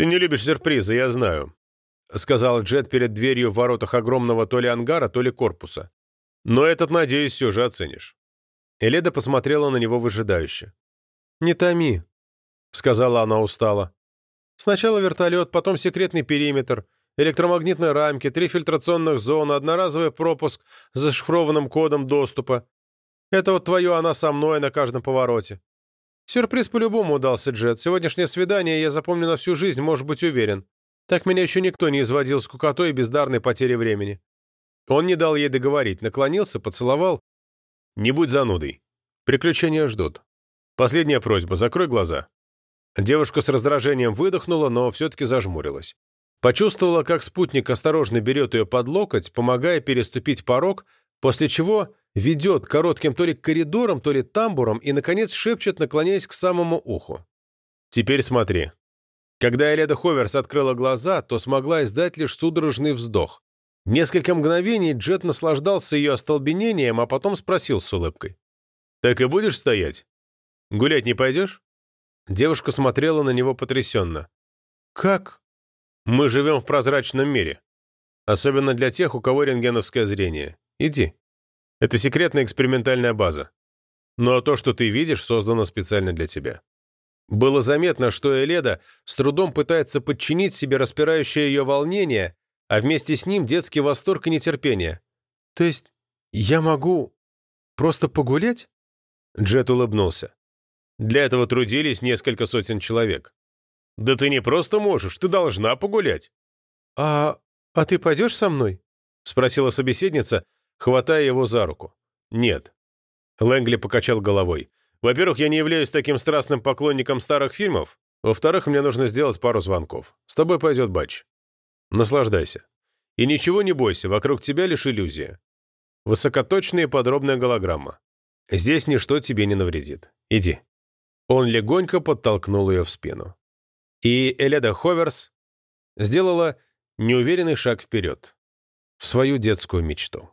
«Ты не любишь сюрпризы, я знаю», — сказал Джет перед дверью в воротах огромного то ли ангара, то ли корпуса. «Но этот, надеюсь, все же оценишь». Эледа посмотрела на него выжидающе. «Не томи», — сказала она устало. «Сначала вертолет, потом секретный периметр, электромагнитные рамки, три фильтрационных зоны, одноразовый пропуск с зашифрованным кодом доступа. Это вот твое «она со мной» на каждом повороте. Сюрприз по-любому удался, Джет. Сегодняшнее свидание я запомню на всю жизнь, может быть уверен. Так меня еще никто не изводил скукотой и бездарной потерей времени». Он не дал ей договорить, наклонился, поцеловал. «Не будь занудой. Приключения ждут. Последняя просьба, закрой глаза». Девушка с раздражением выдохнула, но все-таки зажмурилась. Почувствовала, как спутник осторожно берет ее под локоть, помогая переступить порог, после чего ведет коротким то ли коридором, то ли тамбуром и, наконец, шепчет, наклоняясь к самому уху. «Теперь смотри». Когда Эледа Ховерс открыла глаза, то смогла издать лишь судорожный вздох. Несколько мгновений Джет наслаждался ее остолбенением, а потом спросил с улыбкой. «Так и будешь стоять? Гулять не пойдешь?» Девушка смотрела на него потрясенно. «Как?» «Мы живем в прозрачном мире. Особенно для тех, у кого рентгеновское зрение. Иди». Это секретная экспериментальная база. Но то, что ты видишь, создано специально для тебя. Было заметно, что Эледа с трудом пытается подчинить себе распирающее ее волнение, а вместе с ним детский восторг и нетерпение. «То есть я могу просто погулять?» Джет улыбнулся. «Для этого трудились несколько сотен человек. Да ты не просто можешь, ты должна погулять». «А, а ты пойдешь со мной?» — спросила собеседница, хватая его за руку. «Нет». Лэнгли покачал головой. «Во-первых, я не являюсь таким страстным поклонником старых фильмов. Во-вторых, мне нужно сделать пару звонков. С тобой пойдет батч. Наслаждайся. И ничего не бойся, вокруг тебя лишь иллюзия. Высокоточная и подробная голограмма. Здесь ничто тебе не навредит. Иди». Он легонько подтолкнул ее в спину. И Эледа Ховерс сделала неуверенный шаг вперед, в свою детскую мечту.